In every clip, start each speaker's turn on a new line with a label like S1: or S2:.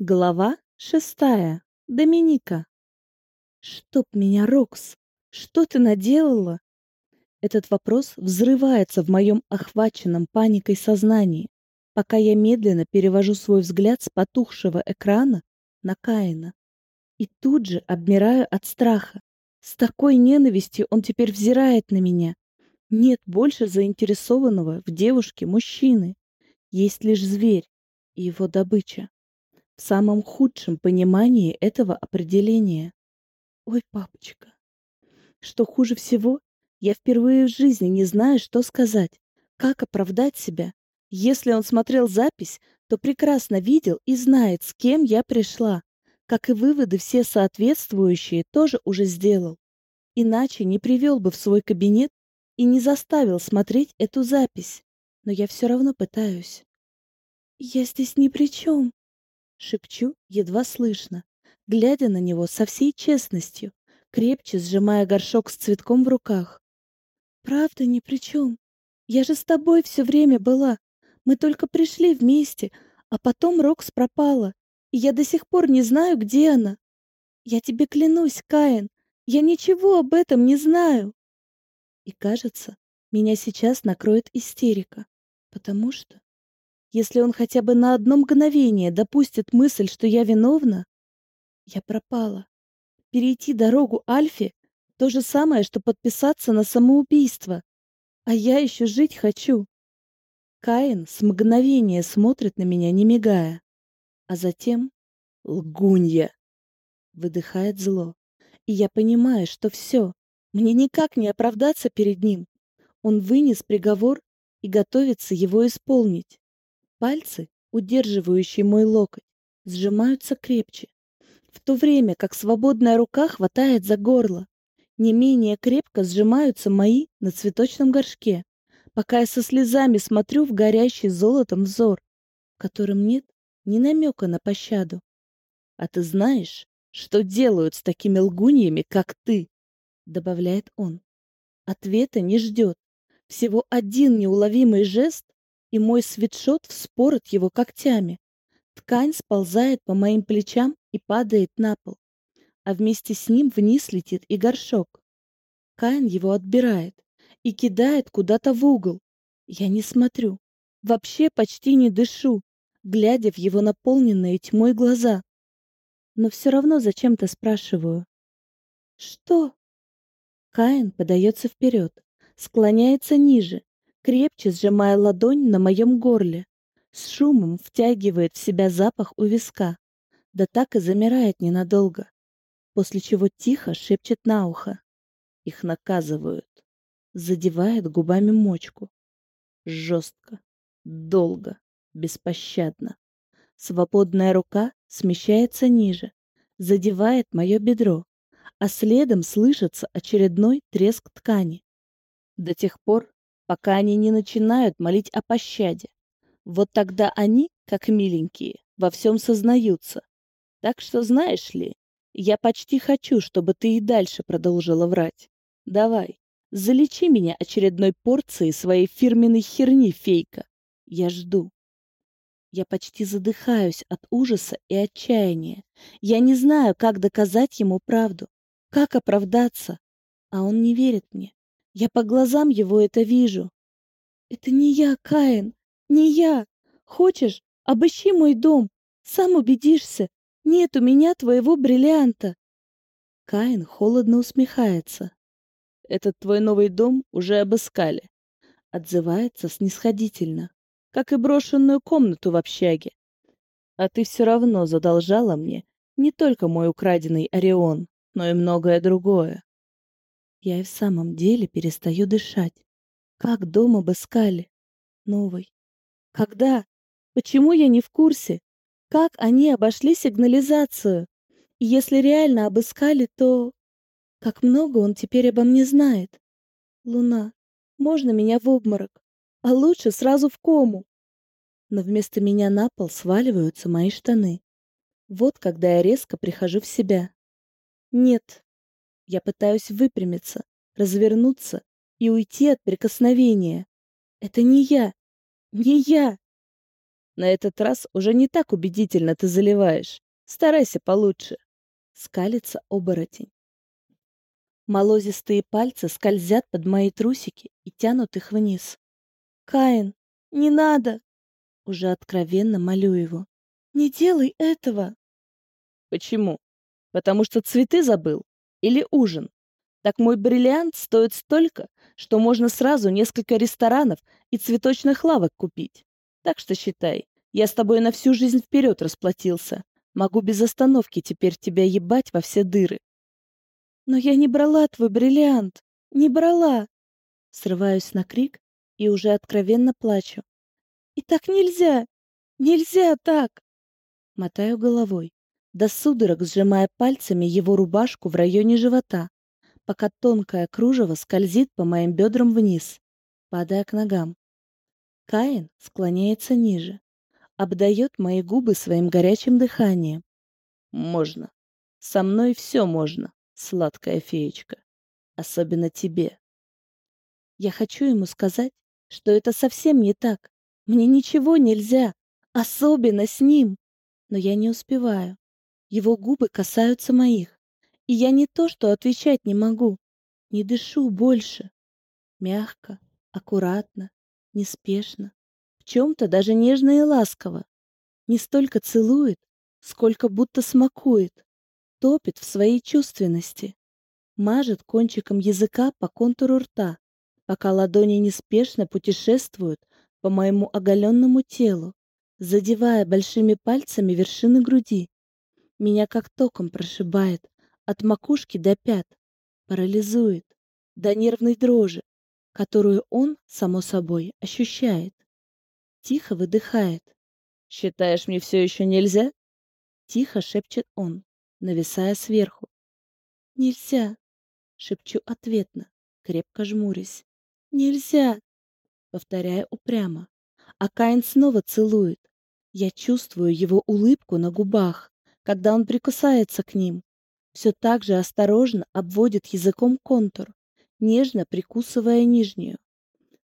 S1: Глава шестая. Доминика. Чтоб меня, Рокс, что ты наделала? Этот вопрос взрывается в моем охваченном паникой сознании, пока я медленно перевожу свой взгляд с потухшего экрана на Каина. И тут же обмираю от страха. С такой ненавистью он теперь взирает на меня. Нет больше заинтересованного в девушке мужчины. Есть лишь зверь и его добыча в самом худшем понимании этого определения. Ой, папочка. Что хуже всего, я впервые в жизни не знаю, что сказать, как оправдать себя. Если он смотрел запись, то прекрасно видел и знает, с кем я пришла. Как и выводы все соответствующие, тоже уже сделал. Иначе не привел бы в свой кабинет и не заставил смотреть эту запись. Но я все равно пытаюсь. «Я здесь ни при чем», шепчу, едва слышно, глядя на него со всей честностью, крепче сжимая горшок с цветком в руках. «Правда ни при чем. Я же с тобой все время была. Мы только пришли вместе, а потом Рокс пропала, и я до сих пор не знаю, где она. Я тебе клянусь, Каин, я ничего об этом не знаю!» И кажется, меня сейчас накроет истерика, потому что если он хотя бы на одно мгновение допустит мысль, что я виновна, я пропала. Перейти дорогу Альфе — то же самое, что подписаться на самоубийство. А я еще жить хочу. Каин с мгновения смотрит на меня, не мигая. А затем «Лгунья!» — выдыхает зло. И я понимаю, что все. Мне никак не оправдаться перед ним. Он вынес приговор и готовится его исполнить. Пальцы, удерживающие мой локоть, сжимаются крепче, в то время как свободная рука хватает за горло. Не менее крепко сжимаются мои на цветочном горшке, пока я со слезами смотрю в горящий золотом взор, в котором нет ни намека на пощаду. «А ты знаешь, что делают с такими лгуньями, как ты?» — добавляет он. Ответа не ждет. Всего один неуловимый жест, и мой свитшот вспорот его когтями. Ткань сползает по моим плечам и падает на пол, а вместе с ним вниз летит и горшок. Каин его отбирает и кидает куда-то в угол. Я не смотрю, вообще почти не дышу, глядя в его наполненные тьмой глаза. Но все равно зачем-то спрашиваю. «Что?» Каин подается вперед, склоняется ниже, крепче сжимая ладонь на моем горле. С шумом втягивает в себя запах у виска. Да так и замирает ненадолго. После чего тихо шепчет на ухо. Их наказывают. Задевает губами мочку. Жестко. Долго. Беспощадно. Свободная рука смещается ниже. Задевает мое бедро. А следом слышится очередной треск ткани. До тех пор, пока они не начинают молить о пощаде. Вот тогда они, как миленькие, во всем сознаются. Так что, знаешь ли, я почти хочу, чтобы ты и дальше продолжила врать. Давай, залечи меня очередной порцией своей фирменной херни, фейка. Я жду. Я почти задыхаюсь от ужаса и отчаяния. Я не знаю, как доказать ему правду, как оправдаться. А он не верит мне. Я по глазам его это вижу. Это не я, Каин, не я. Хочешь, обыщи мой дом, сам убедишься. Нет у меня твоего бриллианта. Каин холодно усмехается. Этот твой новый дом уже обыскали. Отзывается снисходительно, как и брошенную комнату в общаге. А ты все равно задолжала мне не только мой украденный Орион, но и многое другое. Я и в самом деле перестаю дышать. Как дома обыскали? Новый. Когда? Почему я не в курсе? Как они обошли сигнализацию? И если реально обыскали, то... Как много он теперь обо мне знает. Луна, можно меня в обморок? А лучше сразу в кому. Но вместо меня на пол сваливаются мои штаны. Вот когда я резко прихожу в себя. Нет, я пытаюсь выпрямиться, развернуться и уйти от прикосновения. Это не я, не я. На этот раз уже не так убедительно ты заливаешь. Старайся получше. Скалится оборотень. Молозистые пальцы скользят под мои трусики и тянут их вниз. «Каин, не надо!» Уже откровенно молю его. «Не делай этого!» «Почему? Потому что цветы забыл? или ужин. Так мой бриллиант стоит столько, что можно сразу несколько ресторанов и цветочных лавок купить. Так что считай, я с тобой на всю жизнь вперед расплатился. Могу без остановки теперь тебя ебать во все дыры. Но я не брала твой бриллиант. Не брала. Срываюсь на крик и уже откровенно плачу. И так нельзя. Нельзя так. Мотаю головой до судорог сжимая пальцами его рубашку в районе живота, пока тонкое кружево скользит по моим бедрам вниз, падая к ногам. Каин склоняется ниже, обдает мои губы своим горячим дыханием. «Можно. Со мной все можно, сладкая феечка. Особенно тебе». Я хочу ему сказать, что это совсем не так. Мне ничего нельзя, особенно с ним. Но я не успеваю. Его губы касаются моих, и я не то что отвечать не могу. Не дышу больше. Мягко, аккуратно, неспешно, в чем-то даже нежно и ласково. Не столько целует, сколько будто смакует, топит в своей чувственности, мажет кончиком языка по контуру рта, пока ладони неспешно путешествуют по моему оголенному телу, задевая большими пальцами вершины груди, меня как током прошибает, от макушки до пят, парализует, до нервной дрожи, которую он, само собой, ощущает. Тихо выдыхает. «Считаешь, мне все еще нельзя?» Тихо шепчет он, нависая сверху. «Нельзя!» — шепчу ответно, крепко жмурясь. «Нельзя!» — повторяя упрямо. А Каин снова целует. Я чувствую его улыбку на губах когда он прикасается к ним. Все так же осторожно обводит языком контур, нежно прикусывая нижнюю.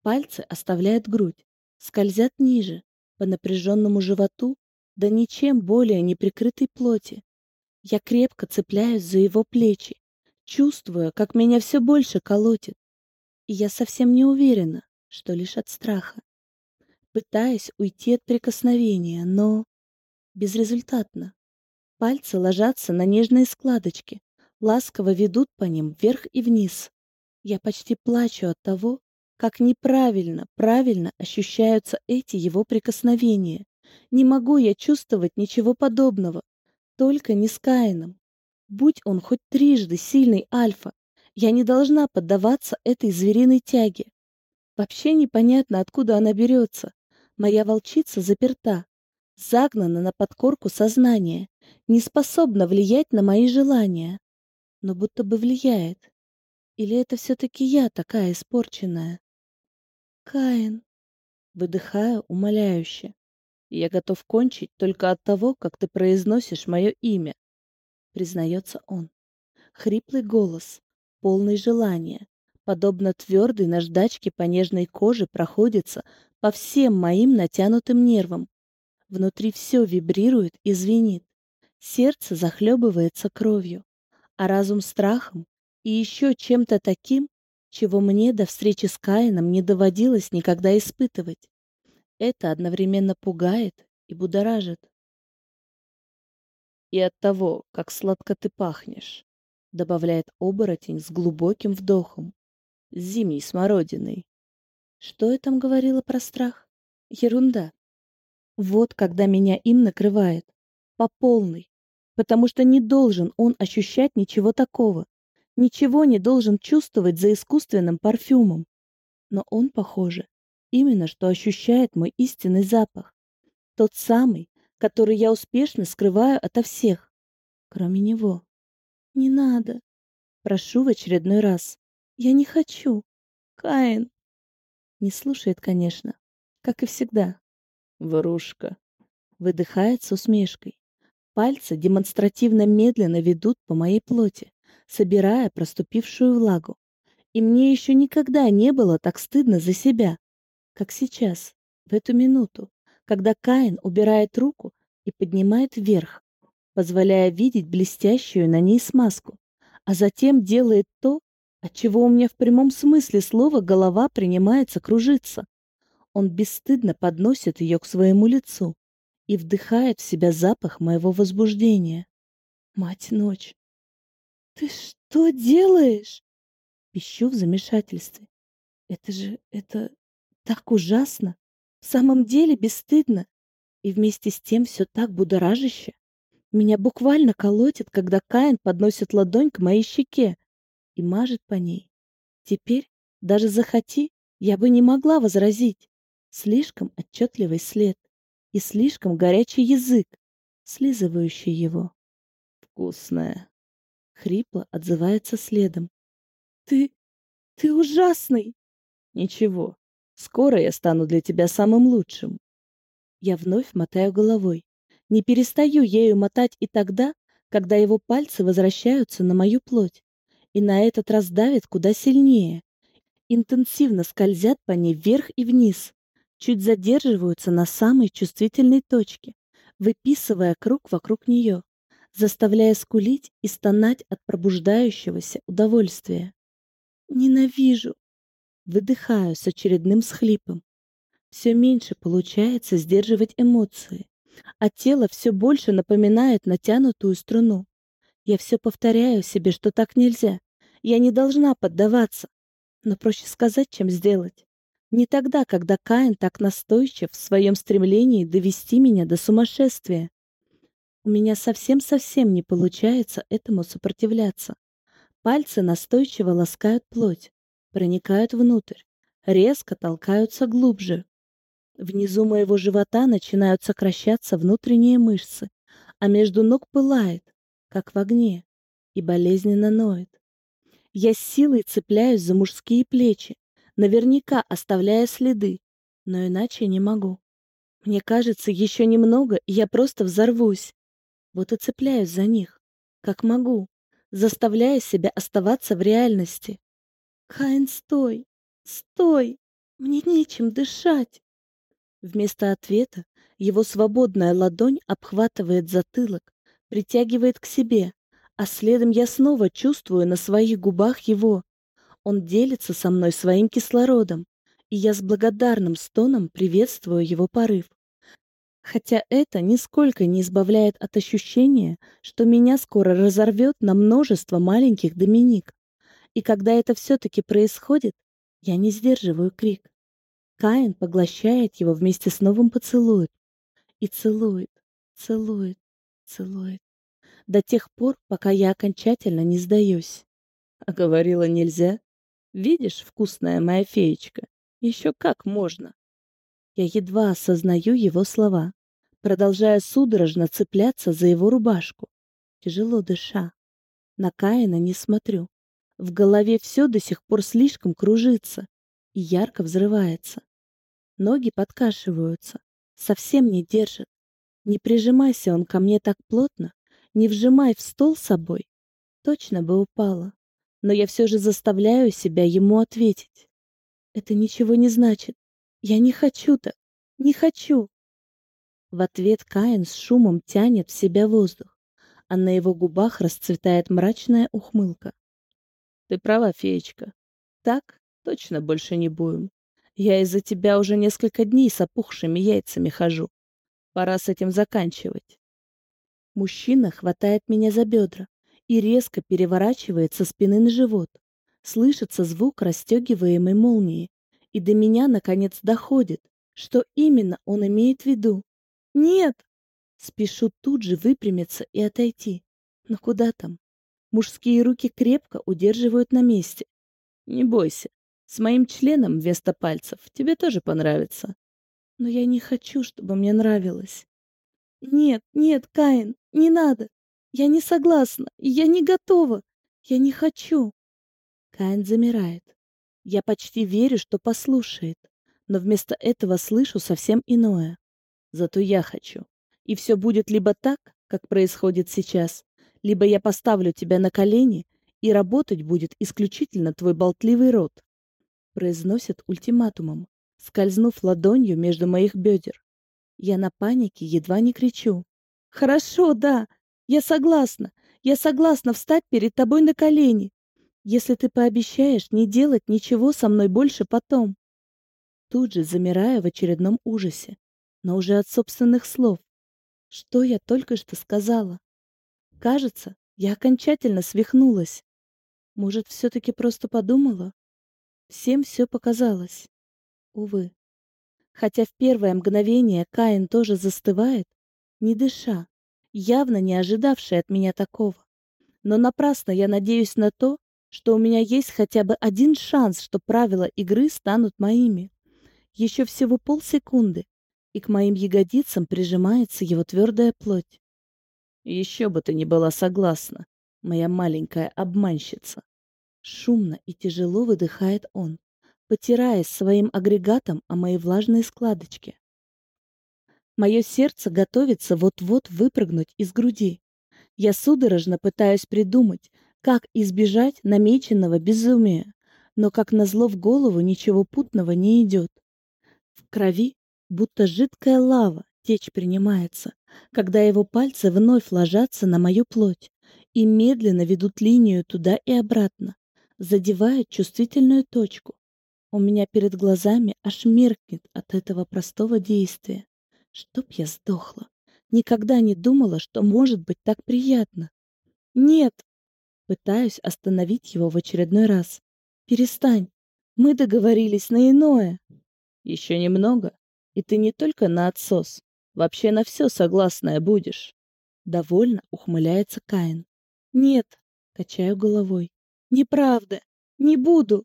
S1: Пальцы оставляют грудь, скользят ниже, по напряженному животу, да ничем более не прикрытой плоти. Я крепко цепляюсь за его плечи, чувствуя, как меня все больше колотит. И я совсем не уверена, что лишь от страха. Пытаясь уйти от прикосновения, но безрезультатно. Пальцы ложатся на нежные складочки, ласково ведут по ним вверх и вниз. Я почти плачу от того, как неправильно, правильно ощущаются эти его прикосновения. Не могу я чувствовать ничего подобного, только не с Каином. Будь он хоть трижды сильный альфа, я не должна поддаваться этой звериной тяге. Вообще непонятно, откуда она берется. Моя волчица заперта, загнана на подкорку сознания. не способна влиять на мои желания, но будто бы влияет. Или это все-таки я такая испорченная? Каин, выдыхаю умоляюще. Я готов кончить только от того, как ты произносишь мое имя, признается он. Хриплый голос, полный желания, подобно твердой наждачке по нежной коже, проходится по всем моим натянутым нервам, Внутри все вибрирует и звенит. Сердце захлебывается кровью, а разум страхом и еще чем-то таким, чего мне до встречи с Каином не доводилось никогда испытывать. Это одновременно пугает и будоражит. «И от того, как сладко ты пахнешь», — добавляет оборотень с глубоким вдохом, с зимней смородиной. Что я там говорила про страх? Ерунда. Вот когда меня им накрывает. По полной потому что не должен он ощущать ничего такого, ничего не должен чувствовать за искусственным парфюмом. Но он, похоже, именно что ощущает мой истинный запах. Тот самый, который я успешно скрываю ото всех, кроме него. «Не надо!» Прошу в очередной раз. «Я не хочу!» «Каин!» Не слушает, конечно, как и всегда. «Врушка!» Выдыхает с усмешкой. Пальцы демонстративно медленно ведут по моей плоти, собирая проступившую влагу. И мне еще никогда не было так стыдно за себя, как сейчас, в эту минуту, когда Каин убирает руку и поднимает вверх, позволяя видеть блестящую на ней смазку, а затем делает то, от чего у меня в прямом смысле слова голова принимается кружиться. Он бесстыдно подносит ее к своему лицу, и вдыхает в себя запах моего возбуждения. Мать-ночь! «Ты что делаешь?» Пищу в замешательстве. «Это же... это... так ужасно! В самом деле бесстыдно! И вместе с тем все так будоражище! Меня буквально колотит, когда Каин подносит ладонь к моей щеке и мажет по ней. Теперь, даже захоти, я бы не могла возразить. Слишком отчетливый след. и слишком горячий язык, слизывающий его. «Вкусная!» — хрипло отзывается следом. «Ты... ты ужасный!» «Ничего, скоро я стану для тебя самым лучшим». Я вновь мотаю головой. Не перестаю ею мотать и тогда, когда его пальцы возвращаются на мою плоть, и на этот раз давят куда чуть задерживаются на самой чувствительной точке, выписывая круг вокруг нее, заставляя скулить и стонать от пробуждающегося удовольствия. «Ненавижу!» Выдыхаю с очередным схлипом. Все меньше получается сдерживать эмоции, а тело все больше напоминает натянутую струну. Я все повторяю себе, что так нельзя. Я не должна поддаваться. Но проще сказать, чем сделать. Не тогда, когда Каин так настойчив в своем стремлении довести меня до сумасшествия. У меня совсем-совсем не получается этому сопротивляться. Пальцы настойчиво ласкают плоть, проникают внутрь, резко толкаются глубже. Внизу моего живота начинают сокращаться внутренние мышцы, а между ног пылает, как в огне, и болезненно ноет. Я с силой цепляюсь за мужские плечи, наверняка оставляя следы, но иначе не могу. Мне кажется, еще немного, и я просто взорвусь. Вот и цепляюсь за них, как могу, заставляя себя оставаться в реальности. «Каин, стой! Стой! Мне нечем дышать!» Вместо ответа его свободная ладонь обхватывает затылок, притягивает к себе, а следом я снова чувствую на своих губах его, он делится со мной своим кислородом, и я с благодарным стоном приветствую его порыв. Хотя это нисколько не избавляет от ощущения, что меня скоро разорвет на множество маленьких Доминик. И когда это все-таки происходит, я не сдерживаю крик. Каин поглощает его вместе с новым поцелуем. И целует, целует, целует. До тех пор, пока я окончательно не сдаюсь. А говорила нельзя. Видишь, вкусная моя феечка, еще как можно. Я едва осознаю его слова, продолжая судорожно цепляться за его рубашку. Тяжело дыша. На Каина не смотрю. В голове все до сих пор слишком кружится и ярко взрывается. Ноги подкашиваются, совсем не держит. Не прижимайся он ко мне так плотно, не вжимай в стол собой. Точно бы упала но я все же заставляю себя ему ответить. Это ничего не значит. Я не хочу так. Не хочу. В ответ Каин с шумом тянет в себя воздух, а на его губах расцветает мрачная ухмылка. Ты права, феечка. Так точно больше не будем. Я из-за тебя уже несколько дней с опухшими яйцами хожу. Пора с этим заканчивать. Мужчина хватает меня за бедра, и резко переворачивается спины на живот. Слышится звук расстегиваемой молнии, и до меня наконец доходит, что именно он имеет в виду. «Нет!» Спешу тут же выпрямиться и отойти. Но куда там? Мужские руки крепко удерживают на месте. «Не бойся, с моим членом вместо пальцев тебе тоже понравится». «Но я не хочу, чтобы мне нравилось». «Нет, нет, Каин, не надо!» Я не согласна, я не готова, я не хочу. Каин замирает. Я почти верю, что послушает, но вместо этого слышу совсем иное. Зато я хочу. И все будет либо так, как происходит сейчас, либо я поставлю тебя на колени, и работать будет исключительно твой болтливый рот. Произносит ультиматумом, скользнув ладонью между моих бедер. Я на панике едва не кричу. «Хорошо, да!» Я согласна. Я согласна встать перед тобой на колени, если ты пообещаешь не делать ничего со мной больше потом. Тут же замирая в очередном ужасе, но уже от собственных слов. Что я только что сказала? Кажется, я окончательно свихнулась. Может, все-таки просто подумала? Всем все показалось. Увы. Хотя в первое мгновение Каин тоже застывает, не дыша, явно не ожидавшая от меня такого. Но напрасно я надеюсь на то, что у меня есть хотя бы один шанс, что правила игры станут моими. Еще всего полсекунды, и к моим ягодицам прижимается его твердая плоть. Еще бы ты не была согласна, моя маленькая обманщица. Шумно и тяжело выдыхает он, потираясь своим агрегатом о моей влажной складочке. Мое сердце готовится вот-вот выпрыгнуть из груди. Я судорожно пытаюсь придумать, как избежать намеченного безумия, но, как назло, в голову ничего путного не идет. В крови будто жидкая лава течь принимается, когда его пальцы вновь ложатся на мою плоть и медленно ведут линию туда и обратно, задевая чувствительную точку. У меня перед глазами аж меркнет от этого простого действия. Чтоб я сдохла. Никогда не думала, что может быть так приятно. Нет. Пытаюсь остановить его в очередной раз. Перестань. Мы договорились на иное. Еще немного, и ты не только на отсос. Вообще на все согласная будешь. Довольно ухмыляется Каин. Нет, качаю головой. Неправда. Не буду.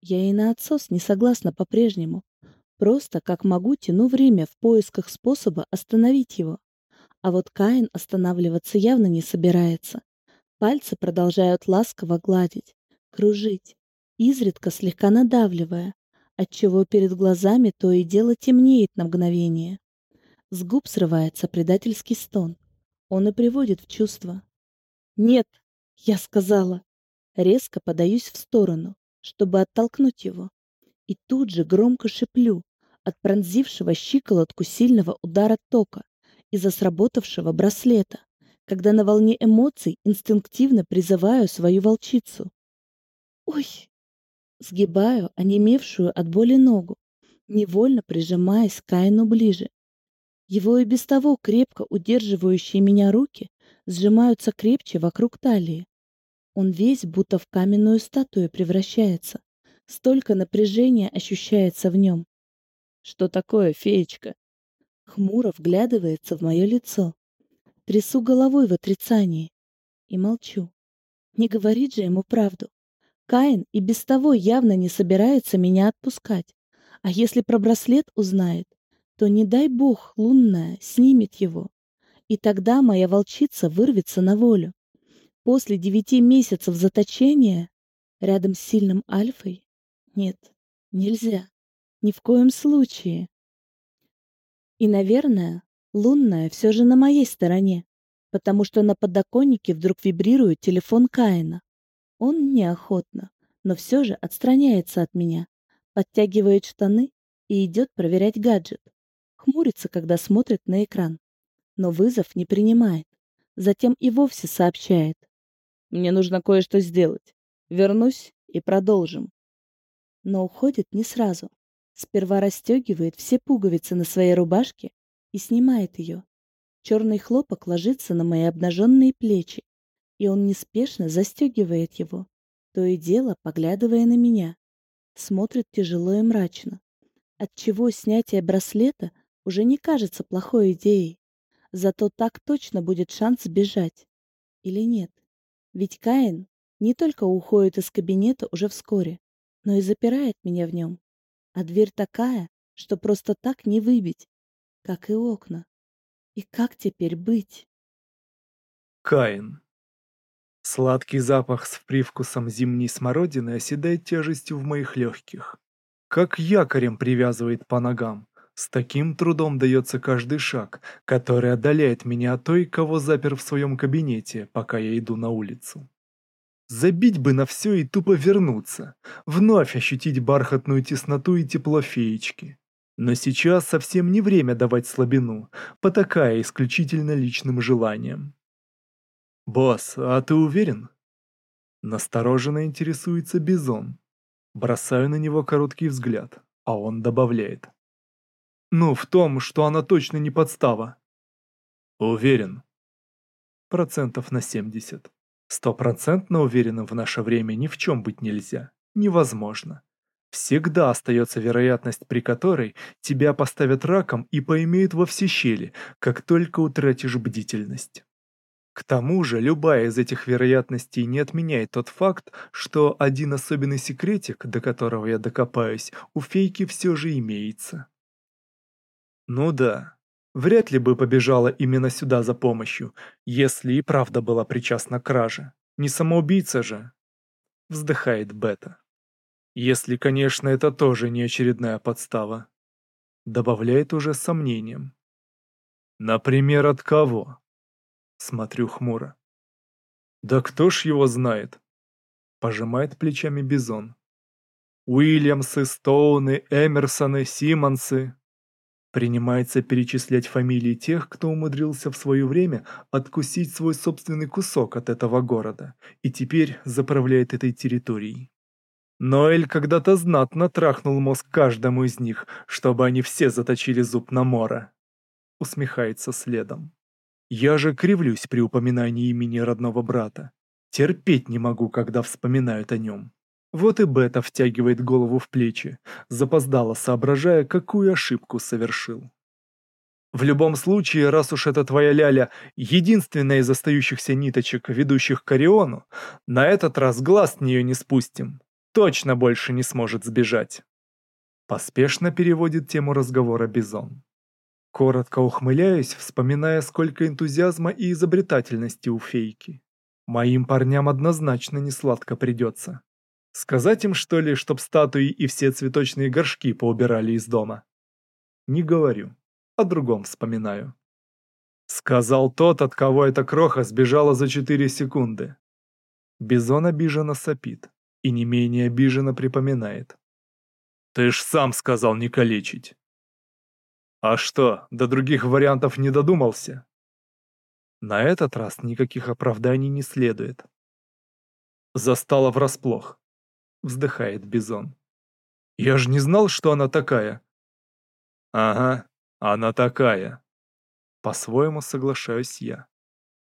S1: Я и на отсос не согласна по-прежнему. Просто, как могу, тяну время в поисках способа остановить его. А вот Каин останавливаться явно не собирается. Пальцы продолжают ласково гладить, кружить, изредка слегка надавливая, отчего перед глазами то и дело темнеет на мгновение. С губ срывается предательский стон. Он и приводит в чувство. «Нет!» — я сказала. Резко подаюсь в сторону, чтобы оттолкнуть его. И тут же громко шиплю, отпронзившего щиколотку сильного удара тока из-за сработавшего браслета, когда на волне эмоций инстинктивно призываю свою волчицу. «Ой!» Сгибаю онемевшую от боли ногу, невольно прижимаясь к Каину ближе. Его и без того крепко удерживающие меня руки сжимаются крепче вокруг талии. Он весь будто в каменную статую превращается. Столько напряжения ощущается в нем. Что такое, феечка? Хмуро вглядывается в мое лицо. Трясу головой в отрицании. И молчу. Не говорит же ему правду. Каин и без того явно не собирается меня отпускать. А если про браслет узнает, то не дай бог лунная снимет его. И тогда моя волчица вырвется на волю. После девяти месяцев заточения рядом с сильным альфой? Нет, нельзя ни в коем случае. И, наверное, лунная все же на моей стороне, потому что на подоконнике вдруг вибрирует телефон Каина. Он неохотно, но все же отстраняется от меня, подтягивает штаны и идет проверять гаджет. Хмурится, когда смотрит на экран, но вызов не принимает. Затем и вовсе сообщает. «Мне нужно кое-что сделать. Вернусь и продолжим». Но уходит не сразу. Сперва расстегивает все пуговицы на своей рубашке и снимает ее. Черный хлопок ложится на мои обнаженные плечи, и он неспешно застегивает его, то и дело поглядывая на меня. Смотрит тяжело и мрачно, отчего снятие браслета уже не кажется плохой идеей. Зато так точно будет шанс сбежать. Или нет? Ведь Каин не только уходит из кабинета уже вскоре, но и запирает меня в нем а дверь такая, что просто так не выбить, как и окна. И как теперь быть?
S2: Каин. Сладкий запах с привкусом зимней смородины оседает тяжестью в моих легких. Как якорем привязывает по ногам. С таким трудом дается каждый шаг, который отдаляет меня от той, кого запер в своем кабинете, пока я иду на улицу. Забить бы на все и тупо вернуться, вновь ощутить бархатную тесноту и тепло феечки. Но сейчас совсем не время давать слабину, потакая исключительно личным желанием. «Босс, а ты уверен?» Настороженно интересуется Бизон. Бросаю на него короткий взгляд, а он добавляет. «Ну, в том, что она точно не подстава». «Уверен». Процентов на семьдесят. Стопроцентно уверенным в наше время ни в чем быть нельзя, невозможно. Всегда остается вероятность, при которой тебя поставят раком и поимеют во все щели, как только утратишь бдительность. К тому же, любая из этих вероятностей не отменяет тот факт, что один особенный секретик, до которого я докопаюсь, у фейки все же имеется. Ну да, вряд ли бы побежала именно сюда за помощью, если и правда была причастна к краже. Не самоубийца же. Вздыхает Бета. Если, конечно, это тоже не очередная подстава. Добавляет уже с сомнением. Например, от кого? Смотрю хмуро. Да кто ж его знает? Пожимает плечами Бизон. Уильямсы, Стоуны, Эмерсоны, Симонсы. Принимается перечислять фамилии тех, кто умудрился в свое время откусить свой собственный кусок от этого города и теперь заправляет этой территорией. Ноэль когда-то знатно трахнул мозг каждому из них, чтобы они все заточили зуб на Мора. Усмехается следом. Я же кривлюсь при упоминании имени родного брата. Терпеть не могу, когда вспоминают о нем. Вот и Бета втягивает голову в плечи, запоздала, соображая, какую ошибку совершил. В любом случае, раз уж это твоя ляля единственная из остающихся ниточек, ведущих к Ориону, на этот раз глаз с нее не спустим. Точно больше не сможет сбежать. Поспешно переводит тему разговора Бизон. Коротко ухмыляюсь, вспоминая, сколько энтузиазма и изобретательности у фейки. Моим парням однозначно не сладко придется. Сказать им, что ли, чтоб статуи и все цветочные горшки поубирали из дома? Не говорю, о другом вспоминаю. Сказал тот, от кого эта кроха сбежала за 4 секунды. Бизон обиженно сопит и не менее обиженно припоминает. «Ты ж сам сказал не калечить!» «А что, до других вариантов не додумался?» На этот раз никаких оправданий не следует. Застала врасплох вздыхает Бизон. «Я же не знал, что она такая». «Ага, она такая». По-своему соглашаюсь я.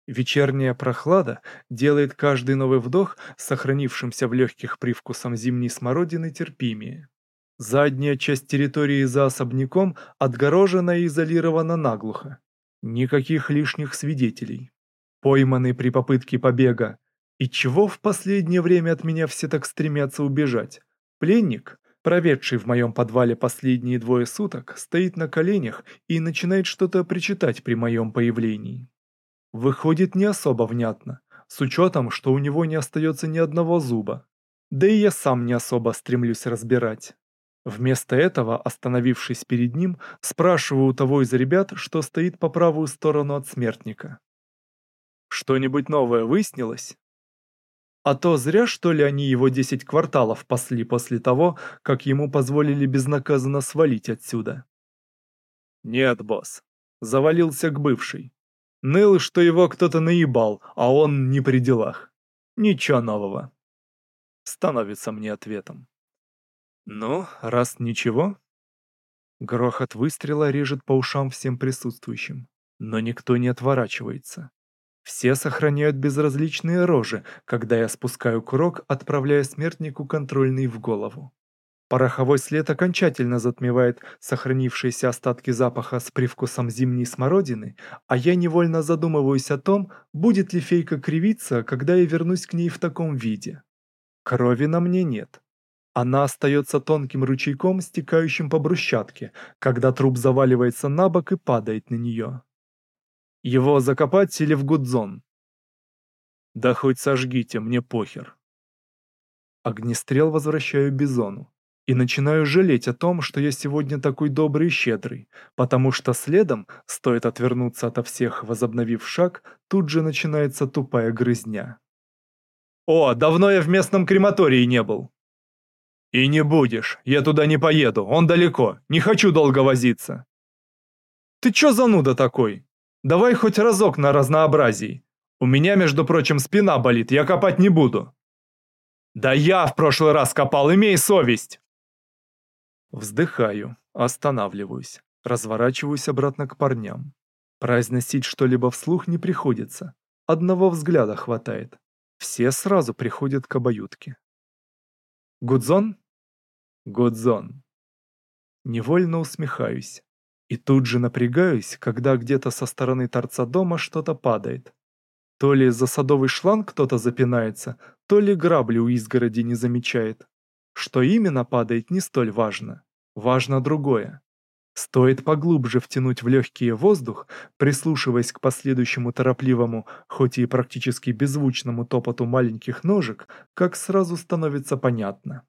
S2: Вечерняя прохлада делает каждый новый вдох, сохранившимся в легких привкусом зимней смородины, терпимее. Задняя часть территории за особняком отгорожена и изолирована наглухо. Никаких лишних свидетелей. Пойманный при попытке побега, и чего в последнее время от меня все так стремятся убежать? Пленник, проведший в моем подвале последние двое суток, стоит на коленях и начинает что-то причитать при моем появлении. Выходит не особо внятно, с учетом, что у него не остается ни одного зуба. Да и я сам не особо стремлюсь разбирать. Вместо этого, остановившись перед ним, спрашиваю у того из ребят, что стоит по правую сторону от смертника. «Что-нибудь новое выяснилось?» А то зря, что ли, они его десять кварталов пасли после того, как ему позволили безнаказанно свалить отсюда. «Нет, босс», — завалился к бывшей. Ныл, что его кто-то наебал, а он не при делах. Ничего нового. Становится мне ответом. Ну, раз ничего... Грохот выстрела режет по ушам всем присутствующим, но никто не отворачивается. Все сохраняют безразличные рожи, когда я спускаю курок, отправляя смертнику контрольный в голову. Пороховой след окончательно затмевает сохранившиеся остатки запаха с привкусом зимней смородины, а я невольно задумываюсь о том, будет ли фейка кривиться, когда я вернусь к ней в таком виде. Крови на мне нет. Она остается тонким ручейком, стекающим по брусчатке, когда труп заваливается на бок и падает на нее. Его закопать или в Гудзон? Да хоть сожгите, мне похер. Огнестрел возвращаю Бизону. И начинаю жалеть о том, что я сегодня такой добрый и щедрый, потому что следом, стоит отвернуться ото всех, возобновив шаг, тут же начинается тупая грызня. «О, давно я в местном крематории не был!» «И не будешь, я туда не поеду, он далеко, не хочу долго возиться!» «Ты чё зануда такой?» Давай хоть разок на разнообразии. У меня, между прочим, спина болит, я копать не буду. Да я в прошлый раз копал, имей совесть. Вздыхаю, останавливаюсь, разворачиваюсь обратно к парням. Произносить что-либо вслух не приходится. Одного взгляда хватает. Все сразу приходят к обоюдке. Гудзон? Гудзон. Невольно усмехаюсь и тут же напрягаюсь, когда где-то со стороны торца дома что-то падает. То ли за садовый шланг кто-то запинается, то ли грабли у изгороди не замечает. Что именно падает, не столь важно. Важно другое. Стоит поглубже втянуть в легкие воздух, прислушиваясь к последующему торопливому, хоть и практически беззвучному топоту маленьких ножек, как сразу становится понятно.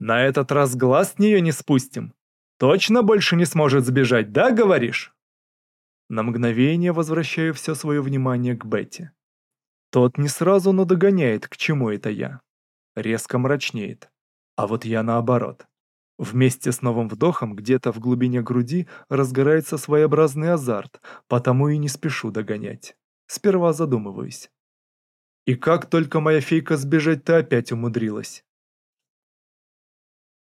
S2: «На этот раз глаз с нее не спустим!» точно больше не сможет сбежать, да, говоришь?» На мгновение возвращаю все свое внимание к Бетти. Тот не сразу, но догоняет, к чему это я. Резко мрачнеет. А вот я наоборот. Вместе с новым вдохом где-то в глубине груди разгорается своеобразный азарт, потому и не спешу догонять. Сперва задумываюсь. И как только моя фейка сбежать-то опять умудрилась.